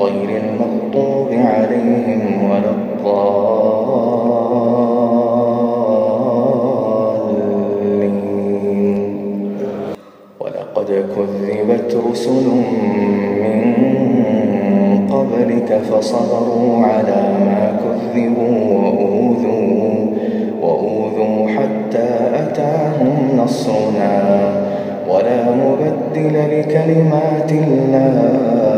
غير المغضوب عليهم ولا الضالين. ولقد كذبت رسل من قبلك فصبروا على ما كذبوا وأوذوا وأوذوا حتى أتاهم نصرنا. ولا مبدل لكلمات الله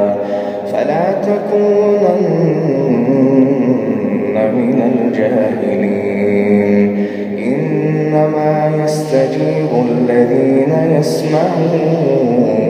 فلا تكونن من الجاهلين؟ إنما يستجيب الذين يسمعون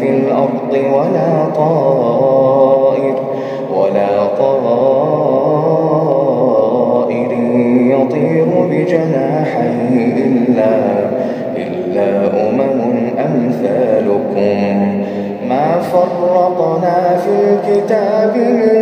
في الأرض ولا طائر ولا طائر يطير بجناحيه إلا إلا أمم أمثالكم. ما فرطنا في الكتاب من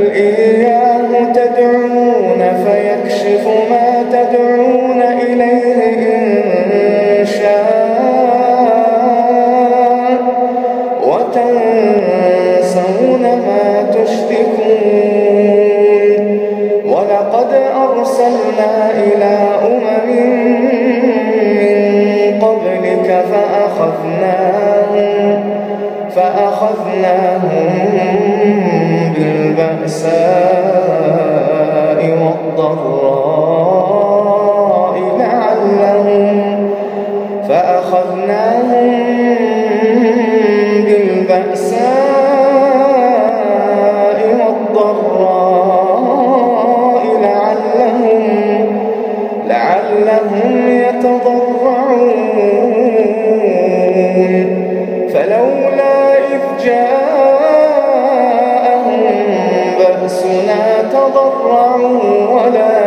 الإنسان فأخذناهم بالبأساء والضراء لعلهم لعلهم يتضرعون. فلولا إذ جاءهم بأسنا تضرعوا ولكن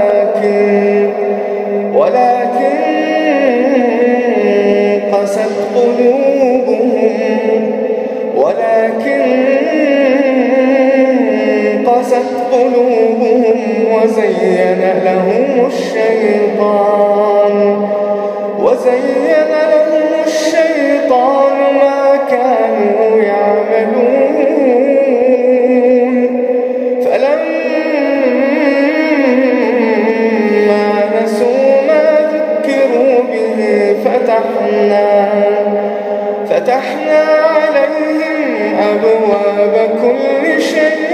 قست قلوبهم ولكن قست قلوبهم وزين لهم الشيطان. فتحنا فتحنا عليهم أبواب كل شيء.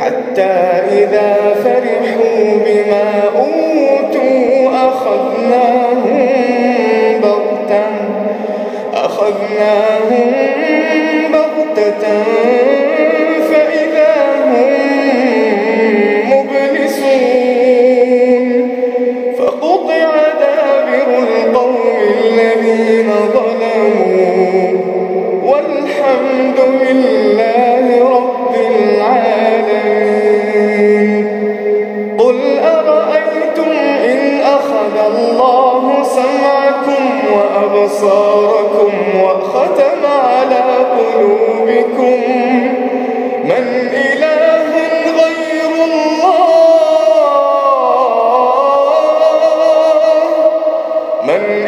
حتى إذا فرحوا بما أوتوا أخذناهم بغتة أخذناهم بغتة.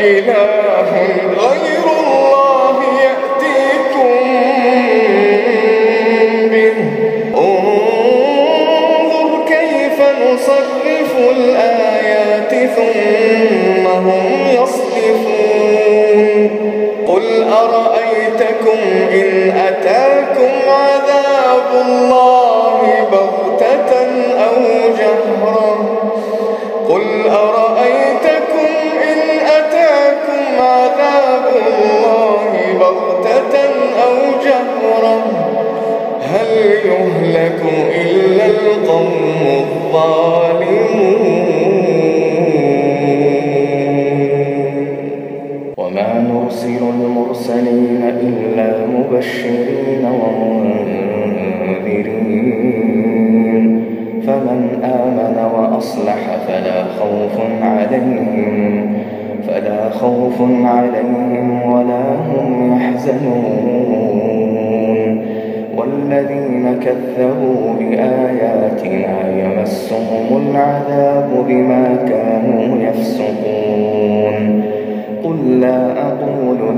إله غير الله يأتيكم به. انظر كيف نصرف الآيات ثم هم يصدفون قل أرأيتكم إن أتاكم عذاب الله بغتة أو جهرة؟ قل أرأيتكم أو جهرة هل يهلك إلا القوم الظالمون؟ وما نرسل المرسلين إلا مبشرين ومنذرين. فمن آمن وأصلح فلا خوف عليهم. فلا خوف عليهم ولا هم يحزنون. والذين كذبوا بآياتنا يمسهم العذاب بما كانوا يفسقون. قل لا أقول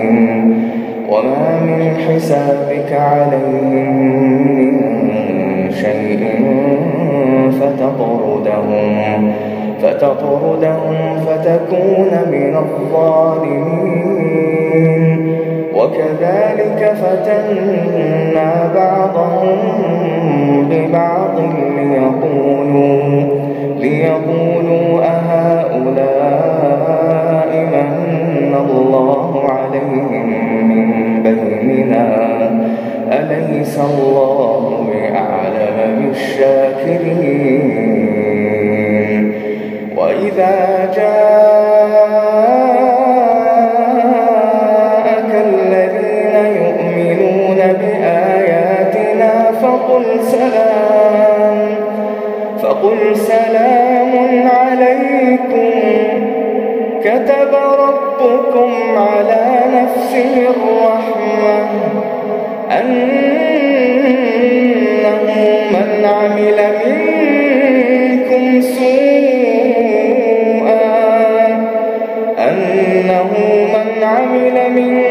وما من حسابك عليهم من شيء فتطردهم فتطردهم فتكون من الظالمين وكذلك فتنا بعضهم ببعض ليقولوا ليقولوا أهؤلاء من الله عليهم أليس الله بأعلم بالشاكرين وإذا جاءك الذين يؤمنون بآياتنا فقل سلام فقل سلام عليكم كتب ربكم على يغسل الرحمة أنه من عمل منكم سوءا أنه من عمل منكم